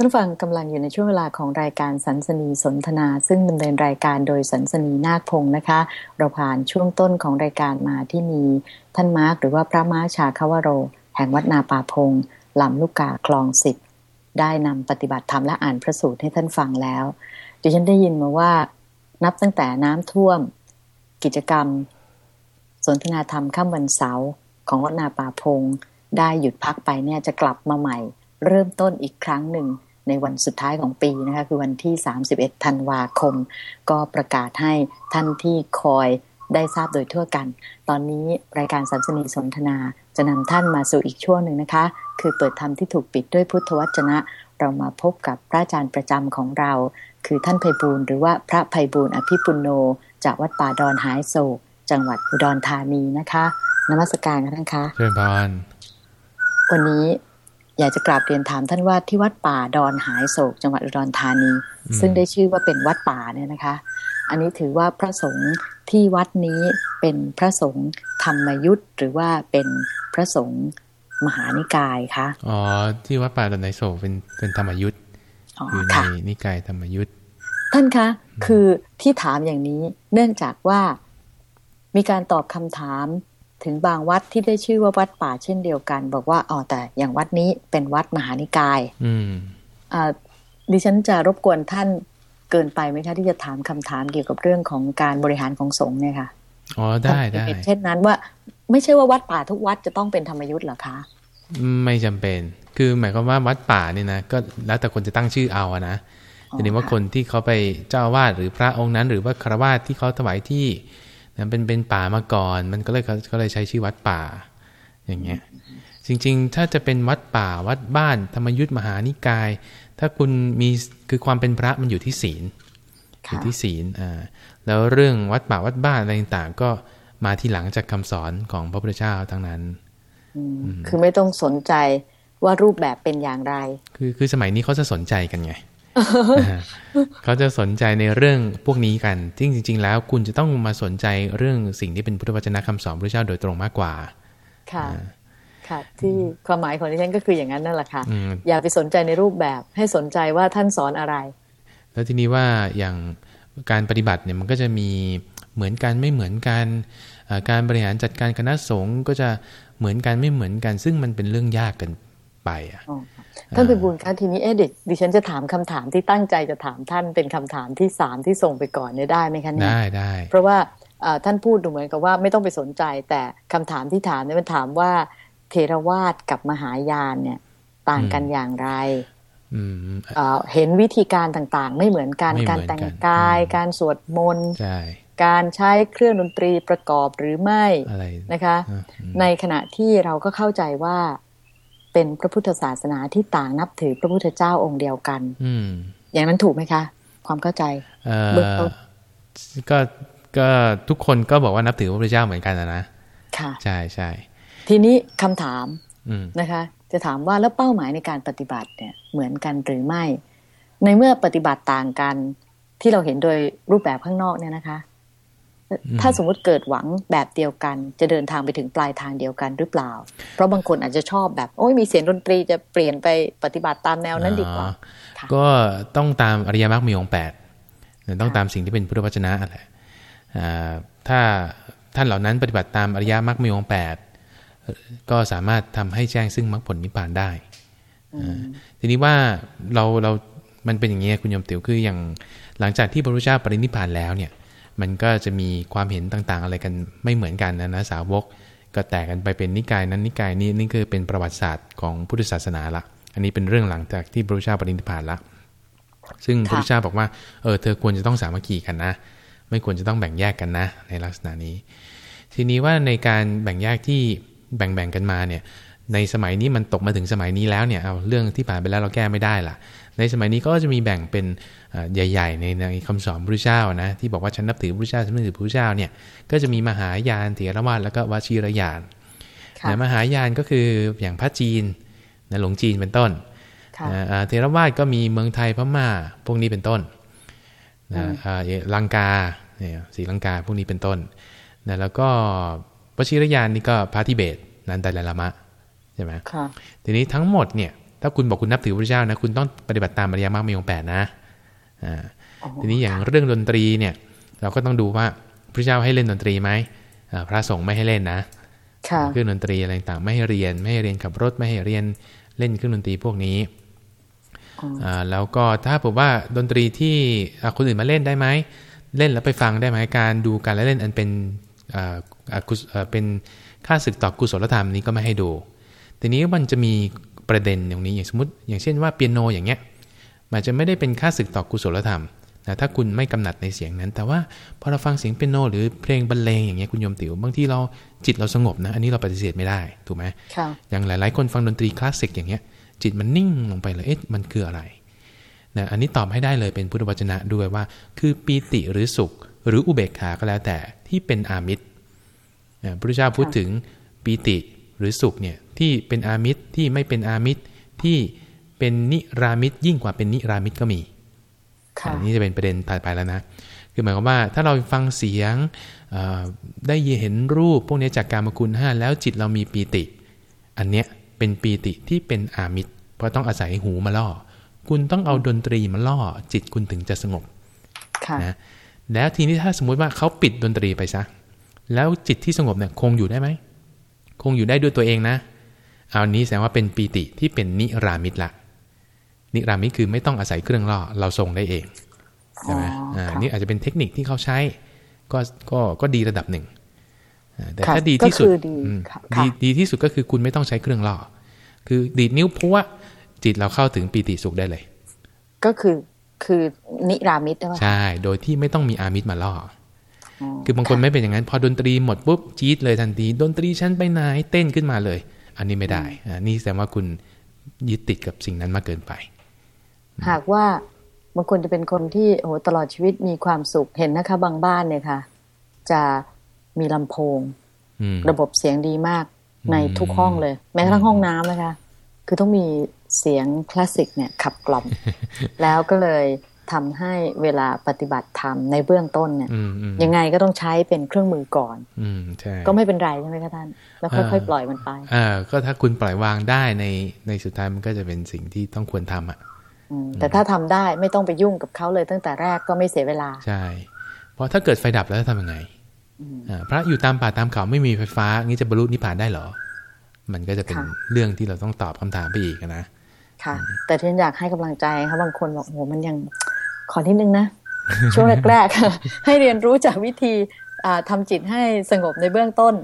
ท่านฟังกำลังอยู่ในช่วงเวลาของรายการสันสนีสนทนา ซึ่งดำเนินรายการโดยสันสนีนาคพงศ์นะคะ เราผ่านช่วงต้นของรายการมาที่มีท่านมาร์กหรือว่าพระมาร์ชาคาวโร แห่งวัดนาป่าพงลำลูกกาคลองสิบได้นำปฏิบัติธรรมและอ่านพระสูตรให้ท่านฟังแล้วดิฉันได้ยินมาว่า นับตั้งแต่น้ำท่วม กิจกรรม สนทนาธรรมข้ามวันเสาร์ของวัดนาป่าพงได้หยุดพักไปเนี่ยจะกลับมาใหม่ เริ่มต้นอีกครั้งหนึ่ง ในวันสุดท้ายของปีนะคะคือวันที่ 31 ธันวาคม ก็ประกาศให้ท่านที่คอยได้ทราบโดยทั่วกัน ตอนนี้รายการสัมสนีสนทนาจะนำท่านมาสู่อีกช่วงหนึ่งนะคะ คือเปิดธรรมที่ถูกปิดด้วยพุทธวจนะ เรามาพบกับพระอาจารย์ประจำของเรา คือท่านไพบูลหรือว่าพระไพบูลอภิปุโน จากวัดป่าดอนหายโศก จังหวัดอุดรธานีนะคะนมัสการกันท่านคะเชิญพานวันนี้ อยากจะกราบเรียนถามท่านว่าที่วัดป่าดอนหายโศก จังหวัดอุดรธานี ซึ่งได้ชื่อว่าเป็นวัดป่าเนี่ยนะคะ อันนี้ถือว่าพระสงฆ์ที่วัดนี้เป็นพระสงฆ์ธรรมยุทธหรือว่าเป็นพระสงฆ์มหานิกายคะอ๋อที่วัดป่าดอนหายโศกเป็นเป็นธรรมยุทธอยู่ในนิกายธรรมยุทธท่านคะ คือที่ถามอย่างนี้เนื่องจากว่ามีการตอบคำถาม ถึงบางวัดที่ได้ชื่อว่าวัดป่าเช่นเดียวกัน บอกว่าอ๋อแต่อย่างวัดนี้เป็นวัดมหานิกาย อืมอ่าดิฉันจะรบกวนท่านเกินไปไหมคะที่จะถามคำถามเกี่ยวกับเรื่องของการบริหารของสงฆ์เนี่ยค่ะอ๋อได้ได้เช่นนั้นว่าไม่ใช่ว่าวัดป่าทุกวัดจะต้องเป็นธรรมยุทธ์หรอคะ ไม่จำเป็น คือหมายความว่าวัดป่าเนี่ยนะก็แล้วแต่คนจะตั้งชื่อเอาอะนะทีนี้ว่าคนที่เขาไปเจ้าวาดหรือพระองค์นั้น หรือว่าครวาสที่เขาถวายที่ นะเป็นเป็นป่ามาก่อน มันก็เลยก็เลยใช้ชื่อวัดป่า อย่างเงี้ยจริงๆ ถ้าจะเป็นวัดป่าวัดบ้านธรรมยุทธมหานิกาย ถ้าคุณมีคือความเป็นพระมันอยู่ที่ศีลอยู่ที่ศีลอ่าแล้วเรื่องวัดป่าวัดบ้านอะไรต่างๆ ก็มาที่หลังจากคำสอนของพระพุทธเจ้าทั้งนั้นคือไม่ต้องสนใจว่ารูปแบบเป็นอย่างไร คือคือสมัยนี้เขาจะสนใจกันไง เขาจะสนใจในเรื่องพวกนี้กันจริงจริง ๆ แล้ว คุณจะต้องมาสนใจเรื่องสิ่งที่เป็นพุทธวจนะคำสอนพระเจ้าโดยตรงมากกว่า ค่ะ ค่ะ ที่ความหมายของที่ฉันก็คืออย่างนั้นนั่นแหละค่ะ อย่าไปสนใจในรูปแบบ ให้สนใจว่าท่านสอนอะไร แล้วทีนี้ว่าอย่างการปฏิบัติเนี่ยมันก็จะมีเหมือนกันไม่เหมือนกัน การบริหารจัดการคณะสงฆ์ก็จะเหมือนกันไม่เหมือนกัน ซึ่งมันเป็นเรื่องยากกัน ไปอะท่านเป็นบุญคะทีนี้เอ๊ะเด็กดิฉันจะถามคำถามที่ตั้งใจจะถามท่านเป็นคำถามที่สามที่ส่งไปก่อนเนี่ยได้ไหมคะเนี่ยได้ได้เพราะว่าท่านพูดดูเหมือนกับว่าไม่ต้องไปสนใจ แต่คำถามที่ถามเนี่ยมันถามว่าเทรวาสกับมหายานเนี่ยต่างกันอย่างไรเห็นวิธีการต่างๆ ไม่เหมือนกันการแต่งกาย การสวดมนต์การใช้เครื่องดนตรีประกอบหรือไม่นะคะ ในขณะที่เราก็เข้าใจว่า เป็นพระพุทธศาสนาที่ต่างนับถือพระพุทธเจ้าองค์เดียวกัน อือย่างนั้นถูกไหมคะ ความเข้าใจเบื้องต้นก็ก็ทุกคนก็บอกว่านับถือพระพุทธเจ้าเหมือนกันนะ ค่ะ ใช่ใช่ทีนี้คำถามนะคะ จะถามว่าแล้วเป้าหมายในการปฏิบัติเนี่ยเหมือนกันหรือไม่ ในเมื่อปฏิบัติต่างกันที่เราเห็นโดยรูปแบบข้างนอกเนี่ยนะคะ ถ้าสมมติเกิดหวังแบบเดียวกัน จะเดินทางไปถึงปลายทางเดียวกันหรือเปล่า เพราะบางคนอาจจะชอบแบบโอ้ยมีเสียงดนตรีจะเปลี่ยนไปปฏิบัติตามแนวนั้นดีกว่า ก็ต้องตามอริยมรรคมีองค์แปดต้องตามสิ่งที่เป็นพุทธวจนะแหละถ้าท่านเหล่านั้นปฏิบัติตามอริยมรรคมีองค์แปดก็สามารถทำให้แจ้งซึ่งมรรคผลนิพพานได้ทีนี้ว่าเราเรามันเป็นอย่างนี้คุณยมติ๋วคืออย่างหลังจากที่พระพุทธเจ้าปรินิพพานแล้วเนี่ย มันก็จะมีความเห็นต่างๆ อะไรกันไม่เหมือนกันนะนะสาวก ก็แตกกันไปเป็นนิกายนั้นนิกายนี้นี่คือเป็นประวัติศาสตร์ของพุทธศาสนาละอันนี้เป็นเรื่องหลังจากที่พระพุทธเจ้าปรินิพพานละซึ่งพระพุทธเจ้าบอกว่าเออเธอควรจะต้องสามัคคีกันนะไม่ควรจะต้องแบ่งแยกกันนะ ในลักษณะนี้ ทีนี้ว่าในการแบ่งแยกที่แบ่งๆกันมาเนี่ย ในสมัยนี้มันตกมาถึงสมัยนี้แล้วเนี่ยเอาเรื่องที่ผ่านไปแล้วเราแก้ไม่ได้ล่ะ ในสมัยนี้ก็จะมีแบ่งเป็นใหญ่ ๆ ในในคำสอนพระเจ้านะที่บอกว่าฉันนับถือพระเจ้าฉันนับถือพระเจ้าเนี่ยก็จะมีมหายานเถรวาทแล้วก็วชิรยานนะมหายานก็คืออย่างพระจีนนะหลงจีนเป็นต้นเทรวาทก็มีเมืองไทยพม่าพวกนี้เป็นต้นนะลังกาเนี่ยสีลังกาพวกนี้เป็นต้นนะแล้วก็วชิรยานนี่ก็พระทิเบตนันไตลลามะ ใช่ไหมทีนี้ทั้งหมดเนี่ย ถ้าคุณบอกคุณนับถือพระเจ้านะ คุณต้องปฏิบัติตามอริยมรรคมีองค์แปดนะอ่าทีนี้อย่างเรื่องดนตรีเนี่ย เราก็ต้องดูว่าพระเจ้าให้เล่นดนตรีไหมพระสงฆ์ไม่ให้เล่นนะเครื่องดนตรีอะไรต่างไม่ให้เรียน ไม่ให้เรียนขับรถไม่ให้เรียนเล่นเครื่องดนตรีพวกนี้อ่าแล้วก็ถ้าผมว่าดนตรีที่คนอื่นมาเล่นได้ไหมเล่นแล้วไปฟังได้ไหมการดูการเล่นอันเป็นอ่าเป็นค่าศึกต่อกุศลธรรมนี้ก็ไม่ให้ดู ทีนี้มันจะมีประเด็นอย่างนี้อย่างสมมติอย่างเช่นว่าเปียโนอย่างเงี้ยมันจะไม่ได้เป็นค่าศึกต่อกุศลธรรมแต่ถ้าคุณไม่กำหนัดในเสียงนั้น แต่ว่าพอเราฟังเสียงเปียโนหรือเพลงบรรเลงอย่างเงี้ยคุณโยมติ๋วบางที่เราจิตเราสงบนะอันนี้เราปฏิเสธไม่ได้ถูกไหมอย่างหลาย ๆ คนฟังดนตรีคลาสสิกอย่างเงี้ยจิตมันนิ่งลงไปเลยเอ๊ะมันคืออะไรนะอันนี้ตอบให้ได้เลยเป็นพุทธวจนะด้วยว่า คือปีติหรือสุข หรืออุเบกขาก็แล้วแต่ที่เป็นอามิตรพระพุทธเจ้าพูดถึงปีติหรือสุขเนี่ย ที่เป็นอามิตรที่ไม่เป็นอามิตรที่เป็นนิรามิตยิ่งกว่าเป็นนิรามิตก็มีอันนี้จะเป็นประเด็นถัดไปแล้วนะ คือหมายความว่าถ้าเราฟังเสียงได้เห็นรูปพวกนี้จากการมคุณห้าแล้วจิตเรามีปีติ อันเนี้ยเป็นปีติที่เป็นอามิตร เพราะต้องอาศัยหูมาล่อ คุณต้องเอาดนตรีมาล่อ จิตคุณถึงจะสงบนะแล้วทีนี้ถ้าสมมุติว่าเขาปิดดนตรีไปซะแล้วจิตที่สงบเนี่ยคงอยู่ได้ไหมคงอยู่ได้ด้วยตัวเองนะ เอานี้แสดงว่าเป็นปีติที่เป็นนิรามิตละ นิรามิตคือไม่ต้องอาศัยเครื่องล่อเราทรงได้เองใช่ไหมอ่านี่อาจจะเป็นเทคนิคที่เขาใช้ ก็ก็ก็ดีระดับหนึ่งแต่ถ้าดีที่สุดดีดีที่สุดก็คือคุณไม่ต้องใช้เครื่องล่อคือดีดนิ้วพวจิตเราเข้าถึงปีติสุขได้เลย ก็คือคือนิรามิตใช่ไหมใช่ โดยที่ไม่ต้องมีอามิตรมาล่อคือบางคนไม่เป็นอย่างนั้น พอดนตรีหมดปุ๊บจี๊ดเลยทันทีดนตรีฉันไปไหนเต้นขึ้นมาเลย อันนี้ไม่ได้อันนี้แสดงว่าคุณยึดติดกับสิ่งนั้นมากเกินไป หากว่าบางคนจะเป็นคนที่โอ้ตลอดชีวิตมีความสุขเห็นนะคะ บางบ้านเนี่ยค่ะ จะมีลำโพง ระบบเสียงดีมากในทุกห้องเลย แม้กระทั่งห้องน้ำนะคะ คือต้องมีเสียงคลาสสิกเนี่ยขับกล่อม แล้วก็เลย ทำให้เวลาปฏิบัติธรรมในเบื้องต้นเนี่ยยังไงก็ต้องใช้เป็นเครื่องมือก่อน อืมใช่ก็ไม่เป็นไรใช่ไหมคะท่าน แล้วค่อยๆปล่อยมันไปอ่าก็ถ้าคุณปล่อยวางได้ในในสุดท้ายมันก็จะเป็นสิ่งที่ต้องควรทำอะแต่ถ้าทำได้ไม่ต้องไปยุ่งกับเขาเลยตั้งแต่แรกก็ไม่เสียเวลาใช่เพราะถ้าเกิดไฟดับแล้วทำยังไงพระอยู่ตามป่าตามเขาไม่มีไฟฟ้างี้จะบรรลุนิพพานได้หรอ มันก็จะเป็นเรื่องที่เราต้องตอบคำถามไปอีกนะค่ะแต่ที่อยากให้กำลังใจเขาบางคนบอกโอ้มันยัง ขอที่นึงนะ ช่วงแรกๆให้เรียนรู้จากวิธีทำจิตให้สงบในเบื้องต้น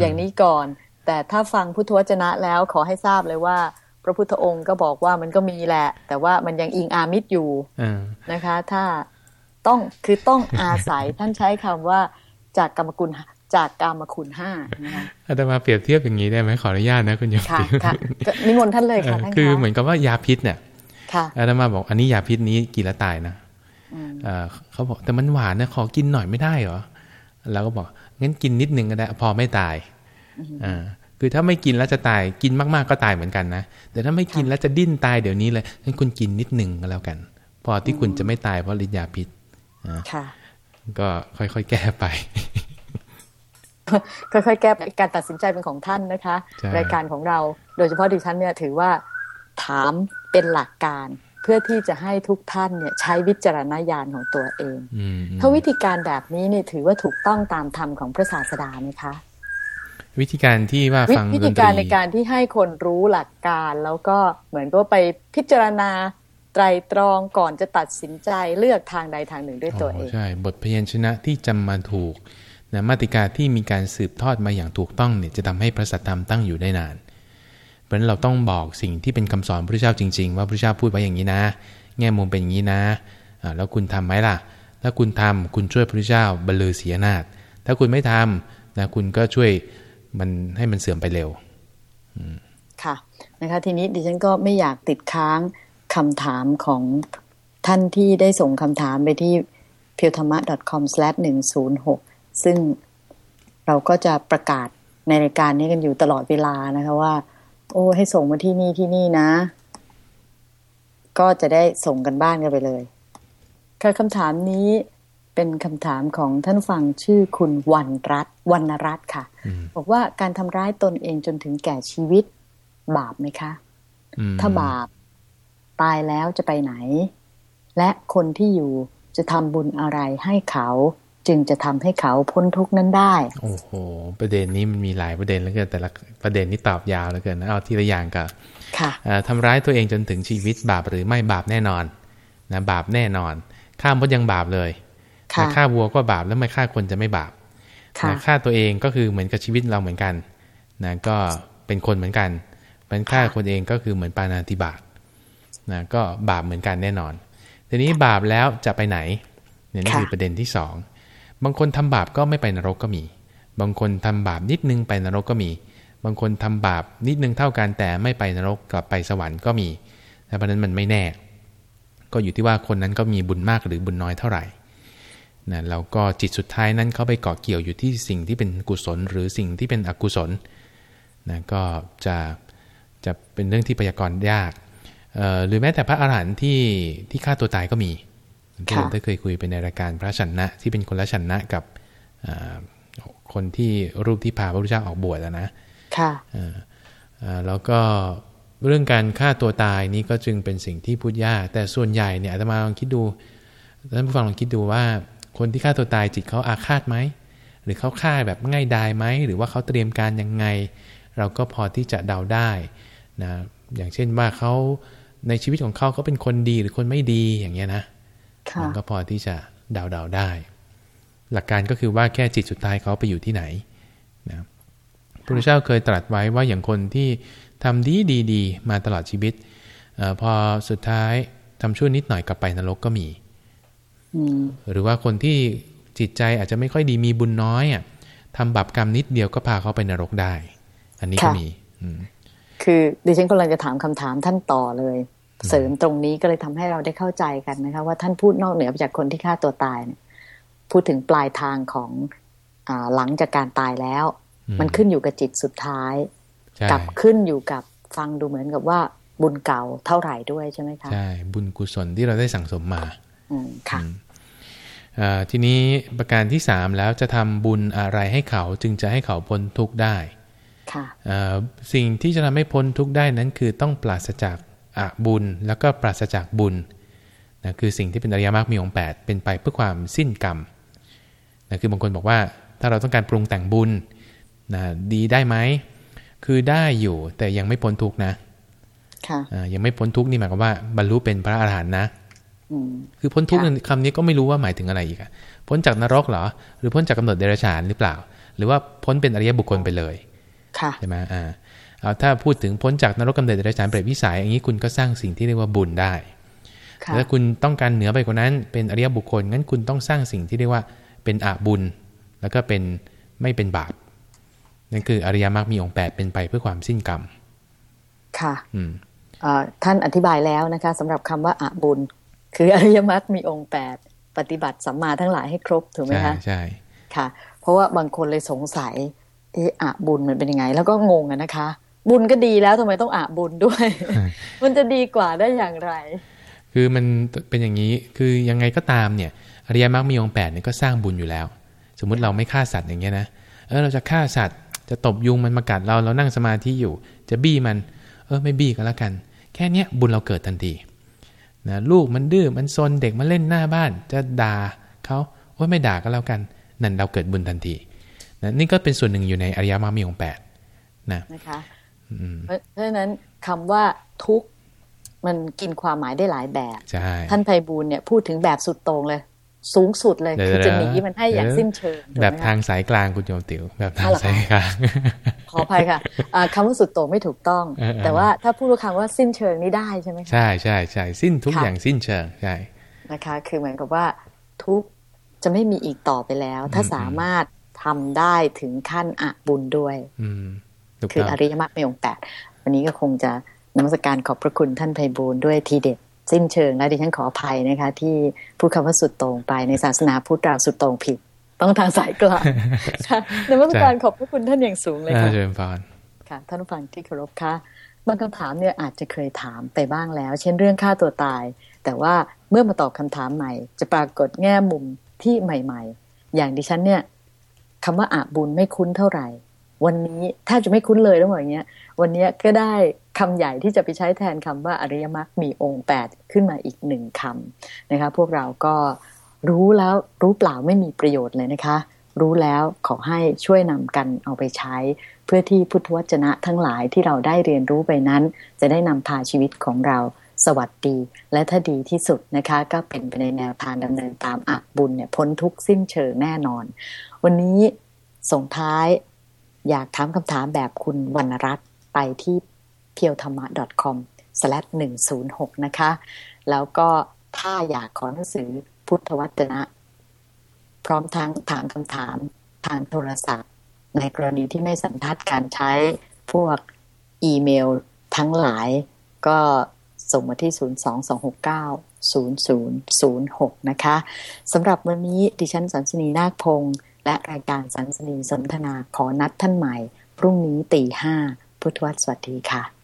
อย่างนี้ก่อน แต่ถ้าฟังพุทธวจนะแล้วขอให้ทราบเลยว่า พระพุทธองค์ก็บอกว่ามันก็มีแหละ แต่ว่ามันยังอิงอามิตรอยู่นะคะ ถ้าต้องคือต้องอาศัยท่านใช้คำว่าจากกรรมกุลจากกรรมคุณห้านะคะอาตมาเปรียบเทียบอย่างนี้ได้ไหมขออนุญาตนะคุณโยมค่ะค่ะนิมนต์ท่านเลยค่ะคือเหมือนกับว่ายาพิษเนี่ยอาตมาบอกอันนี้ยาพิษนี้กินแล้วตายนะ เขาบอกแต่มันหวานนะขอกินหน่อยไม่ได้เหรอเราก็บอกงั้นกินนิดนึงก็ได้ พอไม่ตายอ่าคือถ้าไม่กินแล้วจะตายกินมากๆก็ตายเหมือนกันนะแต่ถ้าไม่กินแล้วจะดิ้นตายเดี๋ยวนี้เลยงั้นคุณกินนิดนึงก็แล้วกัน พอที่คุณจะไม่ตายเพราะฤทธิ์ยาพิษค่ะ ก็ค่อยๆแก้ไปค่อยๆแก้การตัดสินใจเป็นของท่านนะคะ รายการของเราโดยเฉพาะดิฉันเนี่ยถือว่าถามเป็นหลักการ เพื่อที่จะให้ทุกท่านเนี่ยใช้วิจารณญาณของตัวเองถ้าวิธีการแบบนี้เนี่ยถือว่าถูกต้องตามธรรมของพระศาสดาไหมคะวิธีการที่ว่าฟังวิธีการในการที่ให้คนรู้หลักการแล้วก็เหมือนก็ไปพิจารณาไตรตรองก่อนจะตัดสินใจเลือกทางใดทางหนึ่งด้วยตัวเองใช่บทพยัญชนะที่จำมาถูกนะมาติกาที่มีการสืบทอดมาอย่างถูกต้องเนี่ยจะทำให้พระสัทธรรมตั้งอยู่ได้นานเพ ราะฉะนั้นเราต้องบอกสิ่งที่เป็นคำสอนพระเจ้าจริง ๆ ว่าพระเจ้าพูดไว้อย่างนี้นะ แง่มุมเป็นอย่างนี้นะแล้วคุณทํำไหมล่ะ ถ้าคุณทำคุณช่วยพระเจ้าบรรลือเสียนาฏถ้าคุณไม่ทำนะคุณก็ช่วยมันให้มันเสื่อมไปเร็วค่ะนะคะทีนี้ดิฉันก็ไม่อยากติดค้างคำถามของท่านที่ได้ส่งคำถามไปที่ p i w t h a m a c o m 1 0 6ซึ่งเราก็จะประกาศในรายการนี้กันอยู่ตลอดเวลานะคะว่า โอ้ให้ส่งมาที่นี่ที่นี่นะ ก็จะได้ส่งกันบ้านกันไปเลยค่ะคำถามนี้เป็นคำถามของท่านฟังชื่อคุณวันรัตวรรณรัตค่ะ บอกว่าการทำร้ายตนเองจนถึงแก่ชีวิตบาปไหมคะ ถ้าบาปตายแล้วจะไปไหน และคนที่อยู่จะทำบุญอะไรให้เขา จึงจะทำให้เขาพ้นทุกนั้นได้ โอ้โห ประเด็นนี้มันมีหลายประเด็นแล้วกันแต่ละประเด็นนี้ตอบยาวแล้วกันนะเอาทีละอย่างกับทำร้ายตัวเองจนถึงชีวิตบาปหรือไม่บาปแน่นอนนะบาปแน่นอนฆ่ามดยังบาปเลยฆ่าวัวก็บาปแล้วไม่ฆ่าคนจะไม่บาปฆ่าตัวเองก็คือเหมือนกับชีวิตเราเหมือนกันนะก็เป็นคนเหมือนกันมันฆ่าคนเองก็คือเหมือนปานาติบาตนะก็บาปเหมือนกันแน่นอน ทีนี้บาปแล้วจะไปไหนเนี่ยนี่คือประเด็นที่สอง บางคนทำบาปก็ไม่ไปนรกก็มี บางคนทำบาปนิดนึงไปนรกก็มี บางคนทำบาปนิดนึงเท่ากันแต่ไม่ไปนรกกลับไปสวรรค์ก็มีเพราะนั้นมันไม่แน่ ก็อยู่ที่ว่าคนนั้นก็มีบุญมากหรือบุญน้อยเท่าไหร่นะแล้วก็จิตสุดท้ายนั้นเขาไปเกาะเกี่ยวอยู่ที่สิ่งที่เป็นกุศล หรือสิ่งที่เป็นอกุศลนะก็จะจะเป็นเรื่องที่พยากรณ์ยากหรือแม้แต่พระอาหารหันต์ที่ที่ฆ่าตัวตายก็มี ที่เราได้เคยคุยไปในรายการพระชันนะ ที่เป็นคนละชันนะกับคนที่รูปที่พาพระพุทธเจ้าออกบวชแล้วนะค่ะแล้วก็เรื่องการฆ่าตัวตายนี้ก็จึงเป็นสิ่งที่พูดยากแต่ส่วนใหญ่เนี่ยอาตมาลองคิดดูท่านผู้ฟังลองคิดดูว่า คนที่ฆ่าตัวตายจิตเขาอาฆาตไหมหรือเขาฆ่าแบบง่ายดายไหมหรือว่าเขาเตรียมการยังไง เราก็พอที่จะเดาได้นะอย่างเช่นว่าเขาในชีวิตของเขาเขาเป็นคนดีหรือคนไม่ดีอย่างเงี้ยนะ มันก็พอที่จะเดาๆได้ หลักการก็คือว่าแค่จิตสุดท้ายเขาไปอยู่ที่ไหนนะพระพุทธเจ้าเคยตรัสไว้ว่าอย่างคนที่ทำดีดีดีมาตลอดชีวิตอพอสุดท้ายทำชั่วนิดหน่อยกลับไปนรกก็มีหรือว่าคนที่จิตใจอาจจะไม่ค่อยดีมีบุญน้อยอะทำบาปกรรมนิดเดียวก็พาเขาไปนรกได้ อันนี้ก็มีคือดิฉันกำลังจะถามคำถามท่านต่อเลย เสริมตรงนี้ก็เลยทำให้เราได้เข้าใจกันนะคะว่าท่านพูดนอกเหนือจากคนที่ฆ่าตัวตายเนี่ยพูดถึงปลายทางของอหลังจากการตายแล้ว มันขึ้นอยู่กับจิตสุดท้ายกับขึ้นอยู่กับฟังดูเหมือนกับว่าบุญเก่าเท่าไหร่ด้วยใช่ไหมคะใช่บุญกุศลที่เราได้สั่งสมมาอืมค่ะทีนี้ประการที่สามแล้วจะทำบุญอะไรให้เขาจึงจะให้เขาพ้นทุกข์ได้สิ่งที่จะทำให้พ้นทุกข์ได้นั้นคือต้องปราศจาก อบุญ แล้วก็ปราศจากบุญนะคือสิ่งที่เป็นอริยมรรคมีองค์8เป็นไปเพื่อความสิ้นกรรมนะคือบางคนบอกว่าถ้าเราต้องการปรุงแต่งบุญนะดีได้ไหมคือได้อยู่แต่ยังไม่พ้นทุกนะค่ะยังไม่พ้นทุกนี่หมายความว่าบรรลุเป็นพระอรหันต์นะคือพ้นทุกคำนี้ก็ไม่รู้ว่าหมายถึงอะไรอีกอะพ้นจากนรกเหรอ หรือพ้นจากกำหนดเดรัจฉานหรือเปล่า หรือว่าพ้นเป็นอริยบุคคลไปเลยใช่ไหมอ่า เอาถ้าพูดถึงพ้นจากนรกกำเนิดเดรัจฉานเปรตวิสัยอย่างนี้คุณก็สร้างสิ่งที่เรียกว่าบุญได้ถ้าคุณต้องการเหนือไปกว่านั้น เป็นอริยบุคคลงั้นคุณต้องสร้างสิ่งที่เรียกว่าเป็นอาบุญ แล้วก็เป็นไม่เป็นบาปนั่นคืออริยมรรคมีองค์แปดเป็นไปเพื่อความสิ้นกรรม ค่ะอืมท่านอธิบายแล้วนะคะสำหรับคำว่าอาบุญ คืออริยมรรคมีองค์แปดปฏิบัติสัมมาทั้งหลายให้ครบถูกไหมคะใช่ค่ะ เพราะว่าบางคนเลยสงสัยเอออะบุญมันเป็นยังไง แล้วก็งงอะนะคะ บุญก็ดีแล้วทำไมต้องอาบุญด้วย มันจะดีกว่าได้อย่างไร คือมันเป็นอย่างนี้คือยังไงก็ตามเนี่ยอริยมรรคมีองค์แปดเนี่ยก็สร้างบุญอยู่แล้ว สมมุติเราไม่ฆ่าสัตว์อย่างเงี้ยนะเออเราจะฆ่าสัตว์ จะตบยุงมันมากัดเราเรานั่งสมาธิอยู่ จะบี้มัน เออไม่บี้ก็แล้วกัน แค่เนี้ยบุญเราเกิดทันทีนะลูกมันดื้อมันซนเด็กมาเล่นหน้าบ้าน จะด่าเขาโอ้ยไม่ด่าก็แล้วกัน นั่นเราเกิดบุญทันทีนะนี่ก็เป็นส่วนหนึ่งอยู่ในอริยมรรคมีองค์แปดนะนะคะ เพราะฉะนั้นคำว่าทุกมันกินความหมายได้หลายแบบท่านไพบูลเนี่ยพูดถึงแบบสุดตรงเลย สูงสุดเลยคือจะหนีมันให้อย่างสิ้นเชิงแบบทางสายกลางคุณโยมติ๋วแบบทางสายกลางขออภัยค่ะคำว่าสุดโต่งไม่ถูกต้อง แต่ว่าถ้าพูดคำว่าสิ้นเชิงนี่ได้ใช่ไหมใช่ใช่ใช่สิ้นทุกอย่างสิ้นเชิงใช่นะคะ คือเหมือนกับว่าทุกจะไม่มีอีกต่อไปแล้ว ถ้าสามารถทำได้ถึงขั้นอะบุญด้วย อื คืออริยมรรคมีองค์แปดวันนี้ก็คงจะนมัสการขอบพระคุณท่านไพบูลด้วยทีเด็ดสิ้นเชิงและดิฉันขออภัยนะคะ ที่พูดคำว่าสุดตรงไปในศาสนาพุทธเราสุดตรงผิด ต้องทางสายกลางนมัสการขอบพระคุณท่านอย่างสูงเลยค่ะเชิญพานค่ะท่านผู้ฟังที่เคารพค่ะบางคำถามเนี่ยอาจจะเคยถามไปบ้างแล้ว เช่นเรื่องฆ่าตัวตาย แต่ว่าเมื่อมาตอบคำถามใหม่ จะปรากฏแง่มุมที่ใหม่ ๆ อย่างดิฉันเนี่ยคำว่าอาบุญไม่คุ้นเท่าไหร่ วันนี้แทบจะไม่คุ้นเลยต้องบอกอย่างเงี้ย วันนี้ก็ได้คำใหญ่ที่จะไปใช้แทนคำว่าอริยมรรคมีองค์แปดขึ้นมาอีกหนึ่งคำนะคะ พวกเราก็รู้แล้วรู้เปล่าไม่มีประโยชน์เลยนะคะ รู้แล้วขอให้ช่วยนำกันเอาไปใช้ เพื่อที่พุทธวจนะทั้งหลายที่เราได้เรียนรู้ไปนั้น จะได้นำพาชีวิตของเราสวัสดีและถ้าดีที่สุดนะคะ ก็เป็นไปในแนวทางดำเนินตามอักบุญเนี่ยพ้นทุกสิ้นเชิงแน่นอน วันนี้ส่งท้าย อยากถามคำถามแบบคุณวรรณรัตน์ไปที่ p e o t h a m a c o m 106นะคะ แล้วก็ถ้าอยากขอหนังสือพุทธวจนะ พร้อมทั้งถามคำถามทางโทรศัพท์ ในกรณีที่ไม่สันทัดการใช้พวกอีเมลทั้งหลายก็ส่งมาที่ 022690006 นะคะสำหรับวันนี้ดิฉันสันสนีนาคพงศ์ และรายการสันสนีสนทนาขอนัดท่านใหม่ พรุ่งนี้ตีห้าพุทธวัตรสวัสดีค่ะ